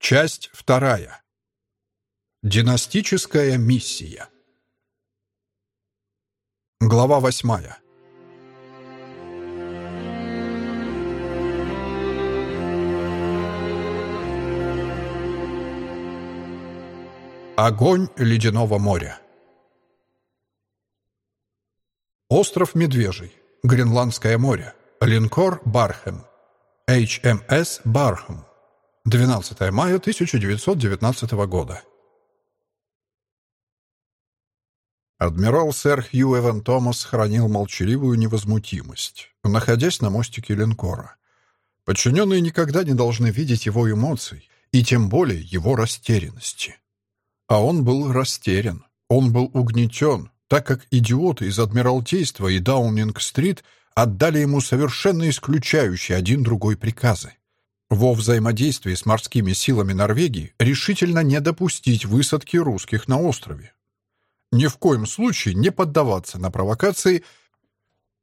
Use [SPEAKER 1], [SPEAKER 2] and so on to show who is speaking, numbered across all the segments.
[SPEAKER 1] Часть вторая. Династическая миссия. Глава восьмая. Огонь ледяного моря. Остров Медвежий. Гренландское море. Линкор Бархем. HMS Бархем. 12 мая 1919 года. Адмирал сэр Хью Эван Томас хранил молчаливую невозмутимость, находясь на мостике линкора. Подчиненные никогда не должны видеть его эмоций, и тем более его растерянности. А он был растерян, он был угнетен, так как идиоты из Адмиралтейства и Даунинг-стрит отдали ему совершенно исключающие один другой приказы. Во взаимодействии с морскими силами Норвегии решительно не допустить высадки русских на острове. Ни в коем случае не поддаваться на провокации,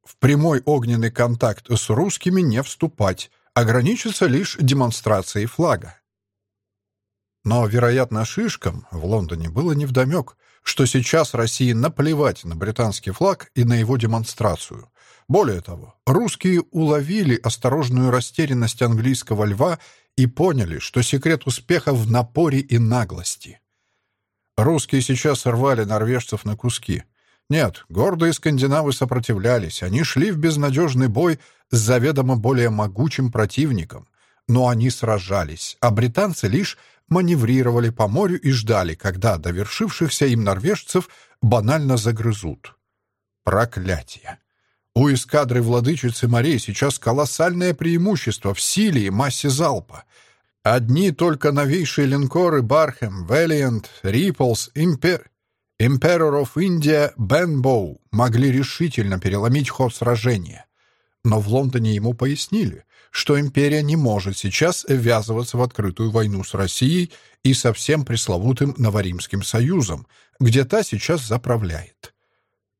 [SPEAKER 1] в прямой огненный контакт с русскими не вступать, ограничиться лишь демонстрацией флага. Но, вероятно, шишкам в Лондоне было невдомек, что сейчас России наплевать на британский флаг и на его демонстрацию, более того, русские уловили осторожную растерянность английского льва и поняли, что секрет успеха в напоре и наглости. Русские сейчас рвали норвежцев на куски. Нет, гордые скандинавы сопротивлялись, они шли в безнадежный бой с заведомо более могучим противником, но они сражались, а британцы лишь маневрировали по морю и ждали, когда довершившихся им норвежцев банально загрызут. Проклятие! У эскадры владычицы морей сейчас колоссальное преимущество в силе и массе залпа. Одни только новейшие линкоры Бархэм, Вэллиант, Риплс, Импер... Emperor of India Бенбоу могли решительно переломить ход сражения. Но в Лондоне ему пояснили, что империя не может сейчас ввязываться в открытую войну с Россией и со всем пресловутым Новоримским союзом, где та сейчас заправляет.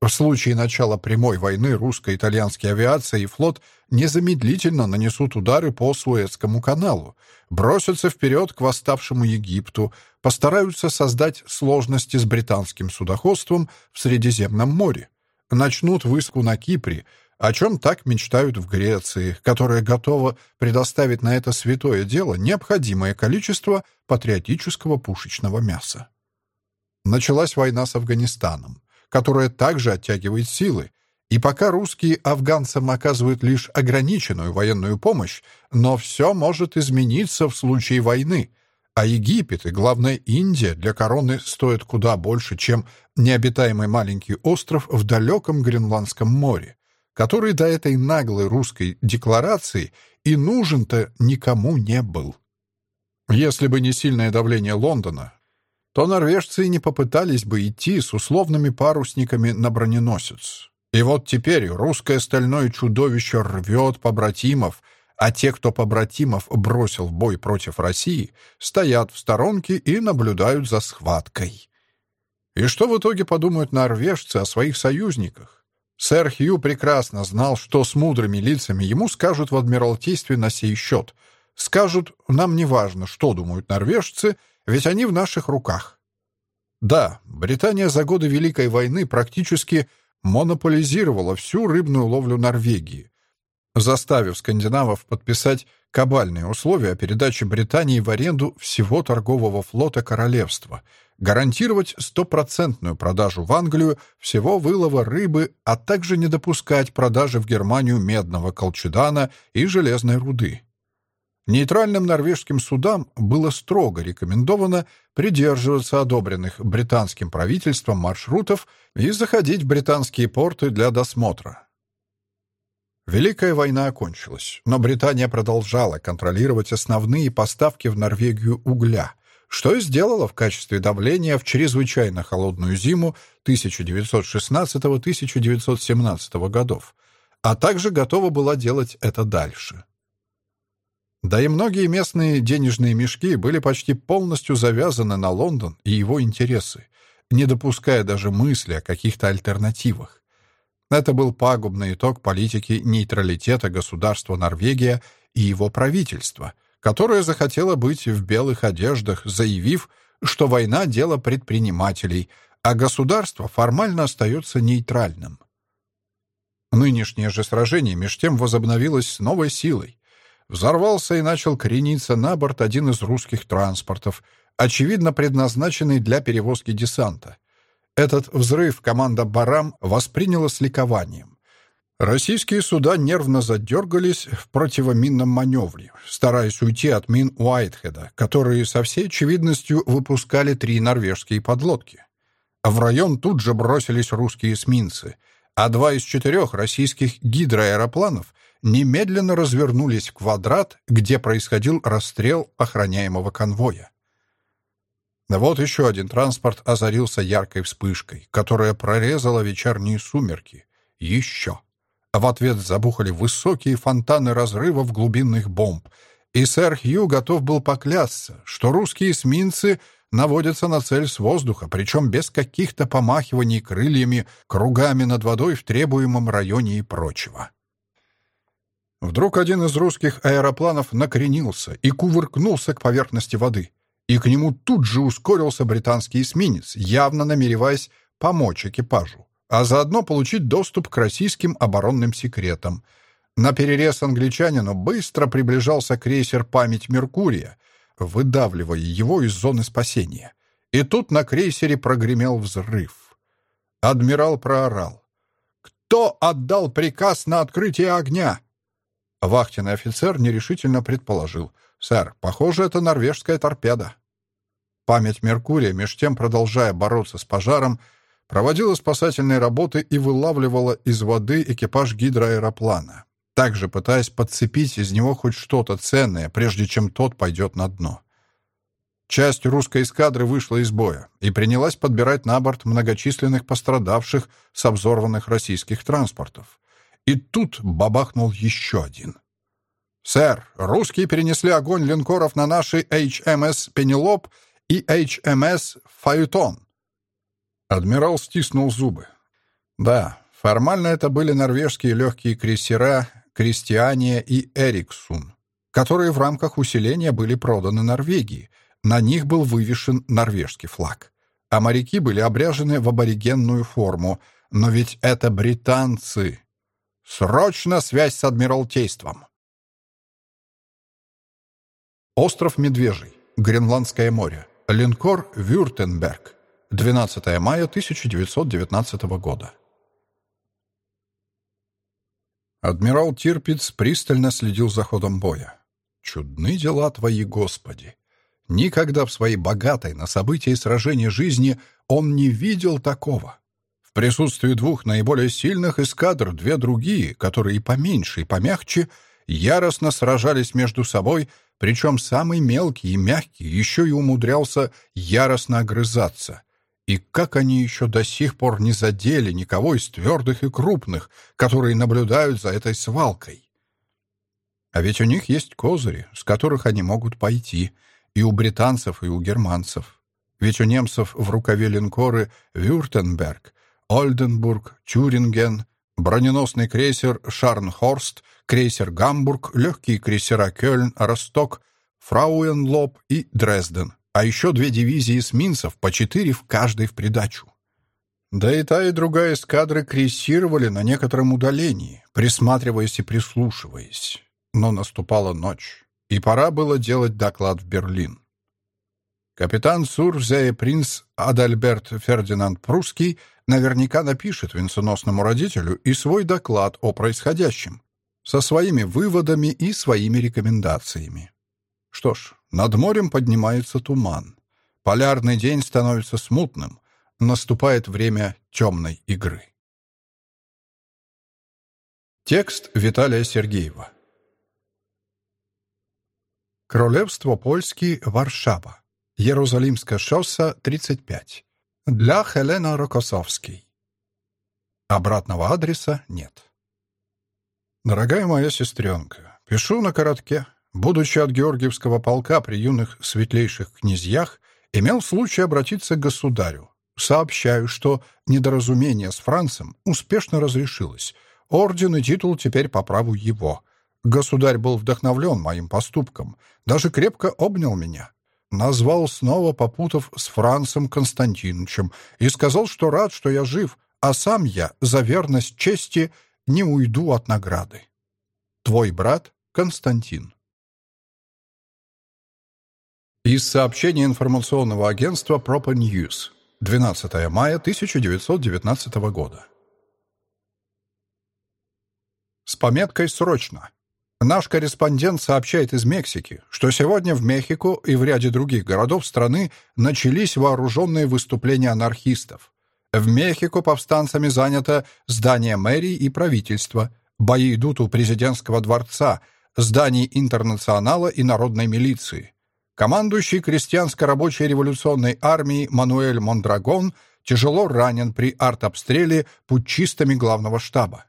[SPEAKER 1] В случае начала прямой войны русско-итальянские авиация и флот незамедлительно нанесут удары по Суэцкому каналу, бросятся вперед к восставшему Египту, постараются создать сложности с британским судоходством в Средиземном море, начнут выску на Кипре, о чем так мечтают в Греции, которая готова предоставить на это святое дело необходимое количество патриотического пушечного мяса. Началась война с Афганистаном которая также оттягивает силы. И пока русские афганцам оказывают лишь ограниченную военную помощь, но все может измениться в случае войны. А Египет и, главное, Индия для короны стоят куда больше, чем необитаемый маленький остров в далеком Гренландском море, который до этой наглой русской декларации и нужен-то никому не был. Если бы не сильное давление Лондона, то норвежцы и не попытались бы идти с условными парусниками на броненосец. И вот теперь русское стальное чудовище рвет побратимов, а те, кто побратимов бросил в бой против России, стоят в сторонке и наблюдают за схваткой. И что в итоге подумают норвежцы о своих союзниках? Сэр Хью прекрасно знал, что с мудрыми лицами ему скажут в Адмиралтействе на сей счет. Скажут, нам не важно, что думают норвежцы — ведь они в наших руках. Да, Британия за годы Великой войны практически монополизировала всю рыбную ловлю Норвегии, заставив скандинавов подписать кабальные условия о передаче Британии в аренду всего торгового флота королевства, гарантировать стопроцентную продажу в Англию всего вылова рыбы, а также не допускать продажи в Германию медного колчедана и железной руды. Нейтральным норвежским судам было строго рекомендовано придерживаться одобренных британским правительством маршрутов и заходить в британские порты для досмотра. Великая война окончилась, но Британия продолжала контролировать основные поставки в Норвегию угля, что и сделала в качестве давления в чрезвычайно холодную зиму 1916-1917 годов, а также готова была делать это дальше. Да и многие местные денежные мешки были почти полностью завязаны на Лондон и его интересы, не допуская даже мысли о каких-то альтернативах. Это был пагубный итог политики нейтралитета государства Норвегия и его правительства, которая захотела быть в белых одеждах, заявив, что война — дело предпринимателей, а государство формально остается нейтральным. Нынешнее же сражение меж тем возобновилось с новой силой. Взорвался и начал крениться на борт один из русских транспортов, очевидно предназначенный для перевозки десанта. Этот взрыв команда «Барам» восприняла с ликованием. Российские суда нервно задергались в противоминном маневре, стараясь уйти от мин Уайтхеда, которые со всей очевидностью выпускали три норвежские подлодки. В район тут же бросились русские эсминцы, а два из четырех российских гидроаэропланов немедленно развернулись в квадрат, где происходил расстрел охраняемого конвоя. Вот еще один транспорт озарился яркой вспышкой, которая прорезала вечерние сумерки. Еще. В ответ забухали высокие фонтаны разрывов глубинных бомб, и сэр Хью готов был поклясться, что русские эсминцы наводятся на цель с воздуха, причем без каких-то помахиваний крыльями, кругами над водой в требуемом районе и прочего. Вдруг один из русских аэропланов накренился и кувыркнулся к поверхности воды — и к нему тут же ускорился британский эсминец, явно намереваясь помочь экипажу, а заодно получить доступ к российским оборонным секретам. На перерез англичанину быстро приближался крейсер «Память Меркурия», выдавливая его из зоны спасения. И тут на крейсере прогремел взрыв. Адмирал проорал. «Кто отдал приказ на открытие огня?» Вахтенный офицер нерешительно предположил — «Сэр, похоже, это норвежская торпеда». Память Меркурия, меж тем продолжая бороться с пожаром, проводила спасательные работы и вылавливала из воды экипаж гидроаэроплана, также пытаясь подцепить из него хоть что-то ценное, прежде чем тот пойдет на дно. Часть русской эскадры вышла из боя и принялась подбирать на борт многочисленных пострадавших с обзорванных российских транспортов. И тут бабахнул еще один — «Сэр, русские перенесли огонь линкоров на наши HMS «Пенелоп» и HMS «Фаэтон». Адмирал стиснул зубы. Да, формально это были норвежские легкие крейсера «Кристиания» и «Эриксун», которые в рамках усиления были проданы Норвегии. На них был вывешен норвежский флаг. А моряки были обряжены в аборигенную форму. Но ведь это британцы. Срочно связь с Адмиралтейством. Остров Медвежий. Гренландское море. Линкор «Вюртенберг». 12 мая 1919 года. Адмирал Тирпиц пристально следил за ходом боя. «Чудны дела твои, Господи!» Никогда в своей богатой на события и сражения жизни он не видел такого. Присутствии двух наиболее сильных эскадр две другие, которые и поменьше, и помягче, яростно сражались между собой — причем самый мелкий и мягкий еще и умудрялся яростно огрызаться. И как они еще до сих пор не задели никого из твердых и крупных, которые наблюдают за этой свалкой? А ведь у них есть козыри, с которых они могут пойти, и у британцев, и у германцев. Ведь у немцев в рукаве линкоры «Вюртенберг», «Ольденбург», «Тюринген», броненосный крейсер «Шарнхорст», крейсер «Гамбург», легкие крейсера «Кёльн», «Росток», «Фрауенлоб» и «Дрезден», а еще две дивизии эсминцев, по четыре в каждой в придачу. Да и та, и другая эскадры крейсировали на некотором удалении, присматриваясь и прислушиваясь. Но наступала ночь, и пора было делать доклад в Берлин. Капитан Сурзее принц Адальберт Фердинанд Прусский наверняка напишет венценосному родителю и свой доклад о происходящем, со своими выводами и своими рекомендациями. Что ж, над морем поднимается туман. Полярный день становится смутным. Наступает время темной игры. Текст Виталия Сергеева Королевство Польский, Варшава. Иерусалимское шоссе, 35. Для Хелена Рокоссовский. Обратного адреса нет. Дорогая моя сестренка, пишу на коротке. Будучи от Георгиевского полка при юных светлейших князьях, имел случай обратиться к государю. Сообщаю, что недоразумение с Францем успешно разрешилось. Орден и титул теперь по праву его. Государь был вдохновлен моим поступком, даже крепко обнял меня. Назвал снова, попутав с Францем Константиновичем, и сказал, что рад, что я жив, а сам я за верность чести не уйду от награды. Твой брат Константин. Из сообщения информационного агентства News. 12 мая 1919 года. С пометкой «Срочно». Наш корреспондент сообщает из Мексики, что сегодня в Мехико и в ряде других городов страны начались вооруженные выступления анархистов. В Мехико повстанцами занято здание мэрии и правительства. Бои идут у президентского дворца, зданий интернационала и народной милиции. Командующий крестьянско-рабочей революционной армией Мануэль Мондрагон тяжело ранен при артобстреле путчистами главного штаба.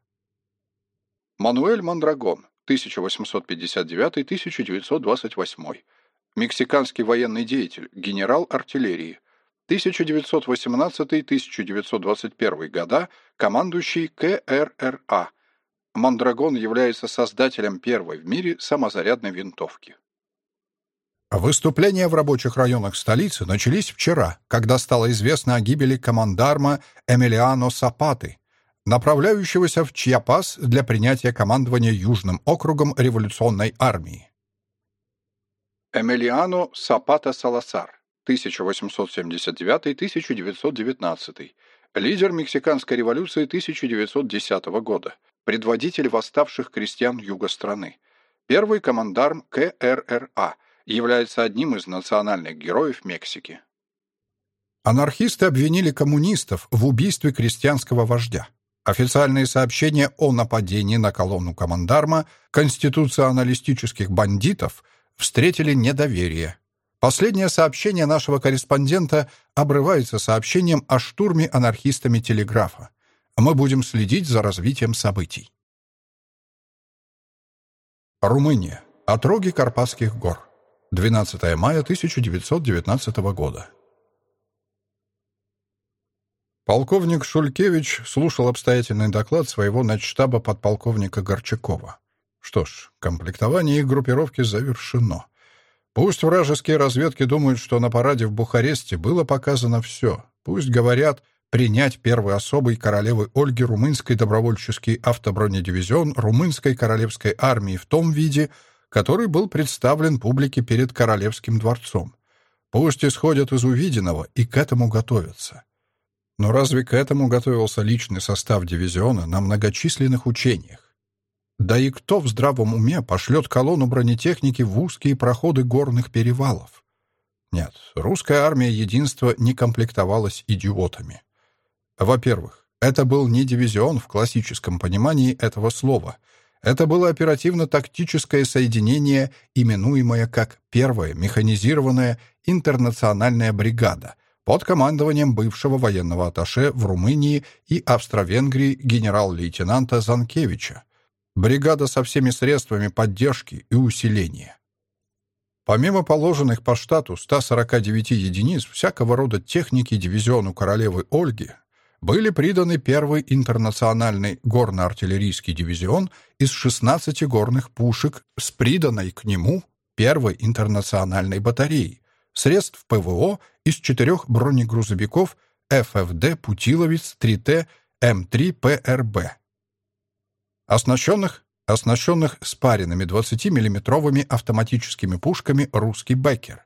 [SPEAKER 1] Мануэль Мондрагон 1859-1928. Мексиканский военный деятель, генерал артиллерии. 1918-1921 года, командующий КРРА. Мондрагон является создателем первой в мире самозарядной винтовки. Выступления в рабочих районах столицы начались вчера, когда стало известно о гибели командарма Эмилиано Сапаты, направляющегося в Чьяпас для принятия командования Южным округом революционной армии. Эмилиано Сапата Саласар, 1879-1919, лидер мексиканской революции 1910 года, предводитель восставших крестьян юга страны, первый командарм КРРА, является одним из национальных героев Мексики. Анархисты обвинили коммунистов в убийстве крестьянского вождя. Официальные сообщения о нападении на колонну командарма конституционалистических бандитов встретили недоверие. Последнее сообщение нашего корреспондента обрывается сообщением о штурме анархистами телеграфа. Мы будем следить за развитием событий. Румыния. Отроги Карпатских гор. 12 мая 1919 года. Полковник Шулькевич слушал обстоятельный доклад своего начштаба подполковника Горчакова. Что ж, комплектование их группировки завершено. Пусть вражеские разведки думают, что на параде в Бухаресте было показано все. Пусть говорят принять первый особый королевы Ольги румынский добровольческий автобронедивизион румынской королевской армии в том виде, который был представлен публике перед Королевским дворцом. Пусть исходят из увиденного и к этому готовятся. Но разве к этому готовился личный состав дивизиона на многочисленных учениях? Да и кто в здравом уме пошлет колонну бронетехники в узкие проходы горных перевалов? Нет, русская армия единства не комплектовалась идиотами. Во-первых, это был не дивизион в классическом понимании этого слова. Это было оперативно-тактическое соединение, именуемое как «Первая механизированная интернациональная бригада», под командованием бывшего военного атташе в Румынии и Австро-Венгрии генерал-лейтенанта Занкевича. Бригада со всеми средствами поддержки и усиления. Помимо положенных по штату 149 единиц всякого рода техники дивизиону королевы Ольги, были приданы первый интернациональный горно-артиллерийский дивизион из 16 горных пушек с приданной к нему первой интернациональной батареей, средств ПВО из четырех бронегрузовиков ФФД «Путиловец 3Т» М3 ПРБ, оснащенных, оснащенных спаренными 20-миллиметровыми автоматическими пушками «Русский Беккер»,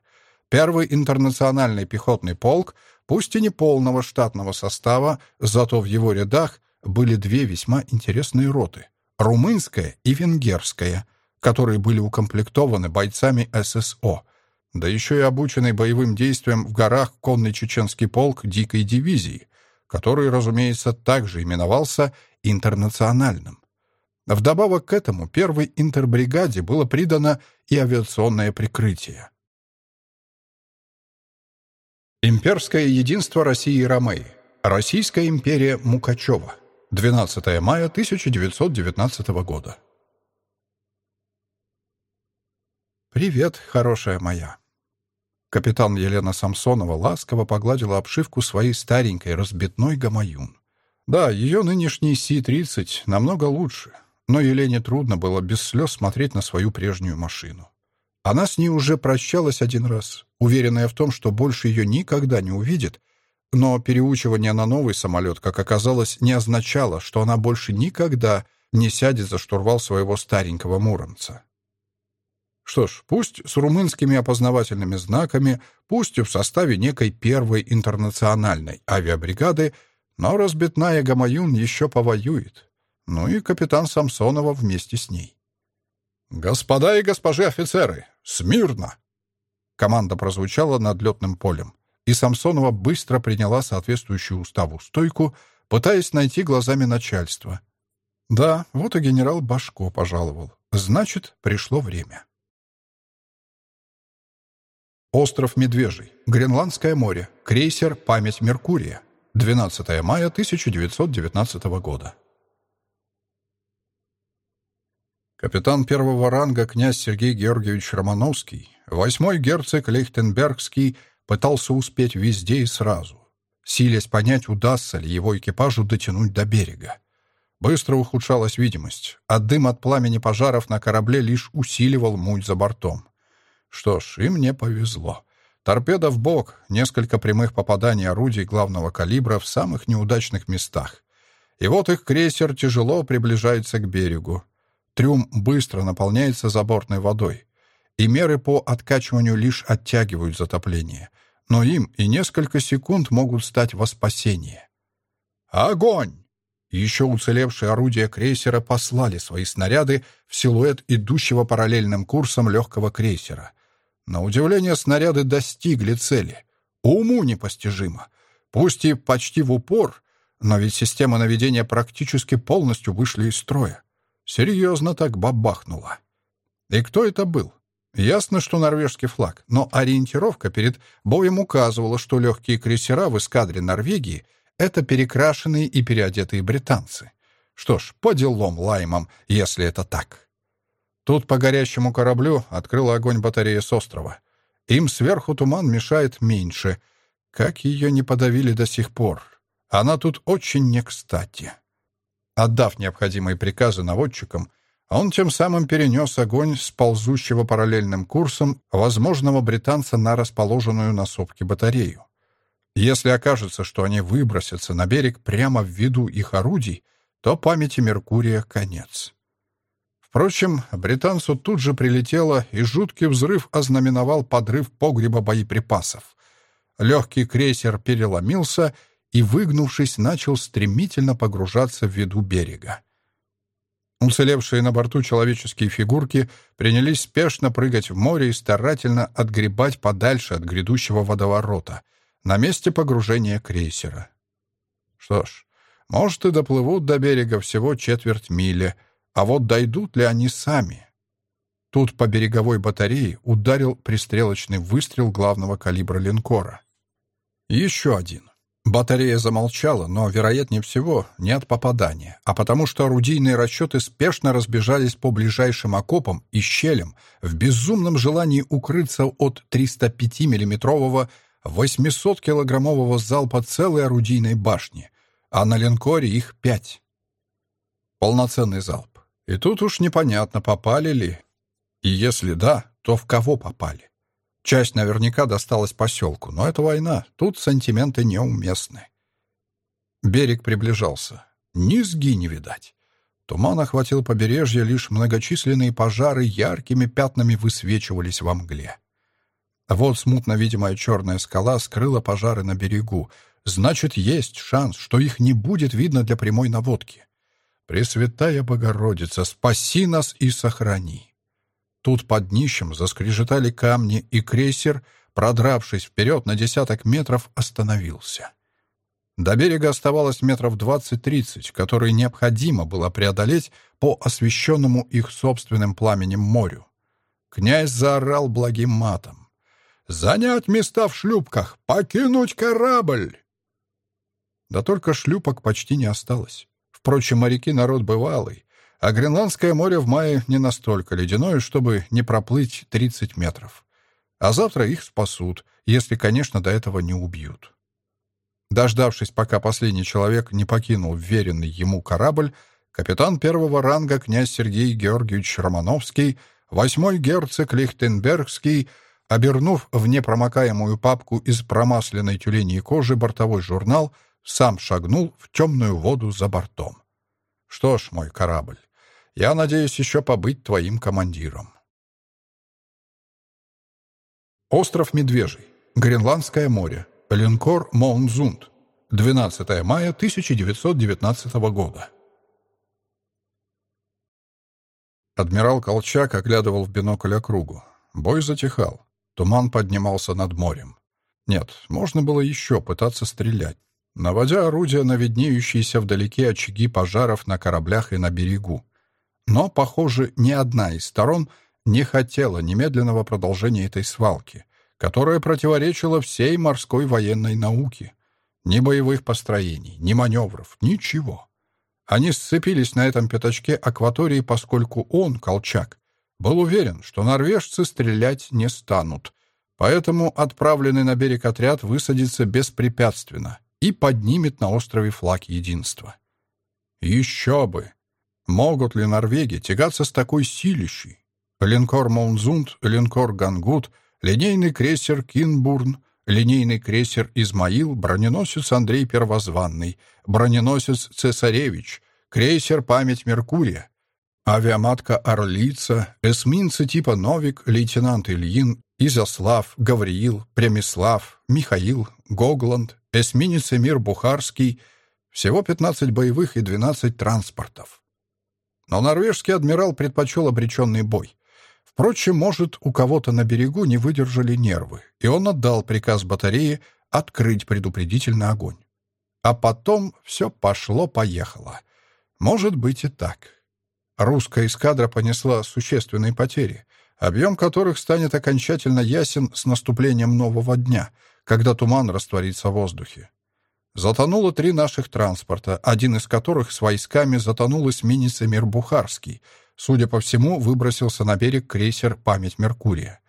[SPEAKER 1] первый интернациональный пехотный полк, пусть и не полного штатного состава, зато в его рядах были две весьма интересные роты — румынская и венгерская, которые были укомплектованы бойцами ССО — да еще и обученный боевым действиям в горах конный чеченский полк дикой дивизии, который, разумеется, также именовался «интернациональным». Вдобавок к этому первой интербригаде было придано и авиационное прикрытие. Имперское единство России и Ромеи. Российская империя Мукачева. 12 мая 1919 года. «Привет, хорошая моя!» Капитан Елена Самсонова ласково погладила обшивку своей старенькой разбитной гамаюн. Да, ее нынешний Си-30 намного лучше, но Елене трудно было без слез смотреть на свою прежнюю машину. Она с ней уже прощалась один раз, уверенная в том, что больше ее никогда не увидит, но переучивание на новый самолет, как оказалось, не означало, что она больше никогда не сядет за штурвал своего старенького Муромца. Что ж, пусть с румынскими опознавательными знаками, пусть в составе некой первой интернациональной авиабригады, но разбитная Гамаюн еще повоюет. Ну и капитан Самсонова вместе с ней. «Господа и госпожи офицеры, смирно!» Команда прозвучала над летным полем, и Самсонова быстро приняла соответствующую уставу стойку, пытаясь найти глазами начальство. Да, вот и генерал Башко пожаловал. Значит, пришло время. Остров Медвежий, Гренландское море, крейсер «Память Меркурия», 12 мая 1919 года. Капитан первого ранга князь Сергей Георгиевич Романовский, восьмой герцог Лейхтенбергский, пытался успеть везде и сразу, силясь понять, удастся ли его экипажу дотянуть до берега. Быстро ухудшалась видимость, а дым от пламени пожаров на корабле лишь усиливал муть за бортом. Что ж, и мне повезло. Торпеда в бок, несколько прямых попаданий орудий главного калибра в самых неудачных местах. И вот их крейсер тяжело приближается к берегу. Трюм быстро наполняется забортной водой, и меры по откачиванию лишь оттягивают затопление. Но им и несколько секунд могут стать во спасение. Огонь! Еще уцелевшие орудия крейсера послали свои снаряды в силуэт идущего параллельным курсом легкого крейсера. На удивление, снаряды достигли цели. Уму непостижимо. Пусть и почти в упор, но ведь системы наведения практически полностью вышли из строя. Серьезно так бабахнуло. И кто это был? Ясно, что норвежский флаг, но ориентировка перед боем указывала, что легкие крейсера в эскадре Норвегии — это перекрашенные и переодетые британцы. Что ж, по делам лаймам, если это так. Тут по горящему кораблю открыла огонь батарея с острова. Им сверху туман мешает меньше. Как ее не подавили до сих пор? Она тут очень не кстати. Отдав необходимые приказы наводчикам, он тем самым перенес огонь с ползущего параллельным курсом возможного британца на расположенную на сопке батарею. Если окажется, что они выбросятся на берег прямо в виду их орудий, то памяти Меркурия конец. Впрочем, британцу тут же прилетело, и жуткий взрыв ознаменовал подрыв погреба боеприпасов. Легкий крейсер переломился — и, выгнувшись, начал стремительно погружаться в виду берега. Уцелевшие на борту человеческие фигурки принялись спешно прыгать в море и старательно отгребать подальше от грядущего водоворота, на месте погружения крейсера. Что ж, может, и доплывут до берега всего четверть мили, а вот дойдут ли они сами? Тут по береговой батарее ударил пристрелочный выстрел главного калибра линкора. Еще один. Батарея замолчала, но, вероятнее всего, не от попадания, а потому что орудийные расчеты спешно разбежались по ближайшим окопам и щелям в безумном желании укрыться от 305 миллиметрового 800-килограммового залпа целой орудийной башни, а на линкоре их пять. Полноценный залп. И тут уж непонятно, попали ли. И если да, то в кого попали. Часть наверняка досталась поселку, но это война, тут сантименты неуместны. Берег приближался. Низги не видать. Туман охватил побережье, лишь многочисленные пожары яркими пятнами высвечивались во мгле. Вот смутно видимая черная скала скрыла пожары на берегу. Значит, есть шанс, что их не будет видно для прямой наводки. Пресвятая Богородица, спаси нас и сохрани. Тут под днищем заскрежетали камни, и крейсер, продравшись вперед на десяток метров, остановился. До берега оставалось метров двадцать-тридцать, которые необходимо было преодолеть по освещенному их собственным пламенем морю. Князь заорал благим матом. «Занять места в шлюпках! Покинуть корабль!» Да только шлюпок почти не осталось. Впрочем, моряки народ бывалый, а Гренландское море в мае не настолько ледяное, чтобы не проплыть 30 метров. А завтра их спасут, если, конечно, до этого не убьют. Дождавшись, пока последний человек не покинул веренный ему корабль, капитан первого ранга князь Сергей Георгиевич Романовский, восьмой герцог Лихтенбергский, обернув в непромокаемую папку из промасленной тюленей кожи бортовой журнал, сам шагнул в темную воду за бортом. Что ж, мой корабль, я надеюсь еще побыть твоим командиром. Остров Медвежий. Гренландское море. Линкор Моунзунд. 12 мая 1919 года. Адмирал Колчак оглядывал в бинокль округу. Бой затихал. Туман поднимался над морем. Нет, можно было еще пытаться стрелять, наводя орудия на виднеющиеся вдалеке очаги пожаров на кораблях и на берегу. Но, похоже, ни одна из сторон не хотела немедленного продолжения этой свалки, которая противоречила всей морской военной науке. Ни боевых построений, ни маневров, ничего. Они сцепились на этом пятачке акватории, поскольку он, Колчак, был уверен, что норвежцы стрелять не станут, поэтому отправленный на берег отряд высадится беспрепятственно и поднимет на острове флаг единства. Еще бы! Могут ли норвеги тягаться с такой силищей? Линкор Монзунд, линкор Гангут, линейный крейсер Кинбурн, линейный крейсер Измаил, броненосец Андрей Первозванный, броненосец Цесаревич, крейсер Память Меркурия, авиаматка Орлица, эсминцы типа Новик, лейтенант Ильин, Изяслав, Гавриил, Премислав, Михаил, Гогланд, эсминец Эмир Бухарский, всего 15 боевых и 12 транспортов. Но норвежский адмирал предпочел обреченный бой. Впрочем, может, у кого-то на берегу не выдержали нервы, и он отдал приказ батарее открыть предупредительный огонь. А потом все пошло-поехало. Может быть и так. Русская эскадра понесла существенные потери, объем которых станет окончательно ясен с наступлением нового дня, когда туман растворится в воздухе. Затонуло три наших транспорта, один из которых с войсками затонул эсминец Эмир Бухарский. Судя по всему, выбросился на берег крейсер «Память Меркурия».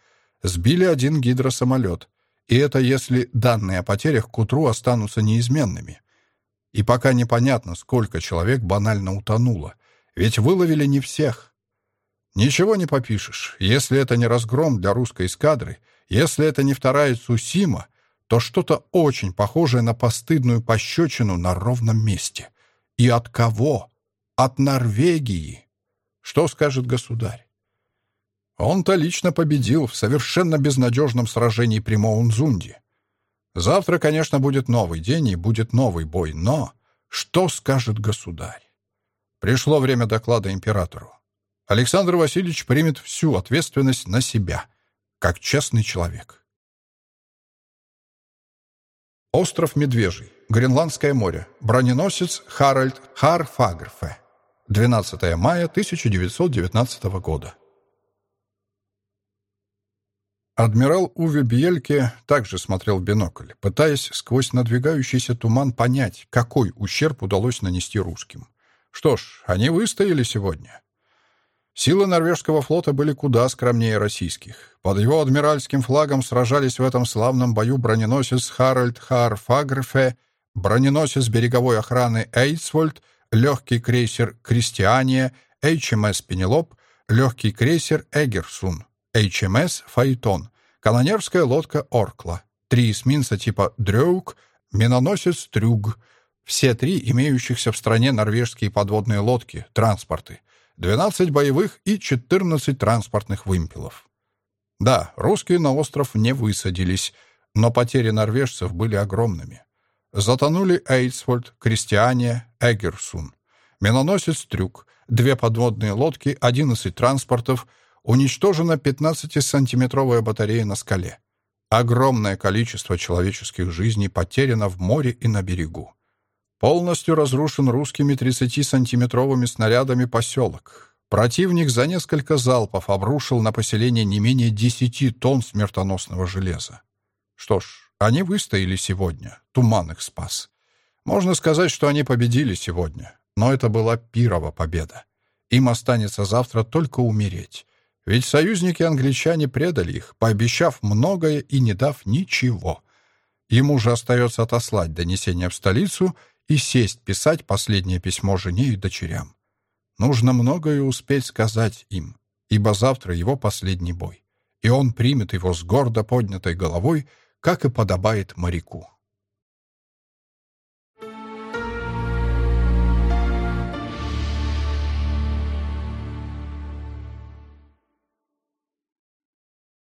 [SPEAKER 1] Сбили один гидросамолет. И это если данные о потерях к утру останутся неизменными. И пока непонятно, сколько человек банально утонуло. Ведь выловили не всех. Ничего не попишешь. Если это не разгром для русской эскадры, если это не вторая Цусима, то что-то очень похожее на постыдную пощечину на ровном месте. И от кого? От Норвегии. Что скажет государь? Он-то лично победил в совершенно безнадежном сражении при Моунзунде. Завтра, конечно, будет новый день и будет новый бой, но что скажет государь? Пришло время доклада императору. Александр Васильевич примет всю ответственность на себя, как честный человек. Остров Медвежий. Гренландское море. Броненосец Харальд Харфагрфе. 12 мая 1919 года. Адмирал Уве Бьельке также смотрел в бинокль, пытаясь сквозь надвигающийся туман понять, какой ущерб удалось нанести русским. Что ж, они выстояли сегодня. Силы норвежского флота были куда скромнее российских. Под его адмиральским флагом сражались в этом славном бою броненосец Харальд Хар Фагрфе, броненосец береговой охраны Эйсвольд, легкий крейсер Кристиания, HMS Пенелоп, легкий крейсер Эгерсун, HMS Фаэтон, канонерская лодка Оркла, три эсминца типа Дрюк, миноносец Трюг, все три имеющихся в стране норвежские подводные лодки, транспорты — 12 боевых и 14 транспортных вымпелов. Да, русские на остров не высадились, но потери норвежцев были огромными. Затонули Эйсфольд, Кристиане, Эгерсун, миноносец Трюк, две подводные лодки, 11 транспортов, уничтожена 15-сантиметровая батарея на скале. Огромное количество человеческих жизней потеряно в море и на берегу. Полностью разрушен русскими 30-сантиметровыми снарядами поселок. Противник за несколько залпов обрушил на поселение не менее 10 тонн смертоносного железа. Что ж, они выстояли сегодня. Туман их спас. Можно сказать, что они победили сегодня. Но это была пирова победа. Им останется завтра только умереть. Ведь союзники-англичане предали их, пообещав многое и не дав ничего. Ему же остается отослать донесение в столицу — и сесть писать последнее письмо жене и дочерям. Нужно многое успеть сказать им, ибо завтра его последний бой, и он примет его с гордо поднятой головой, как и подобает моряку.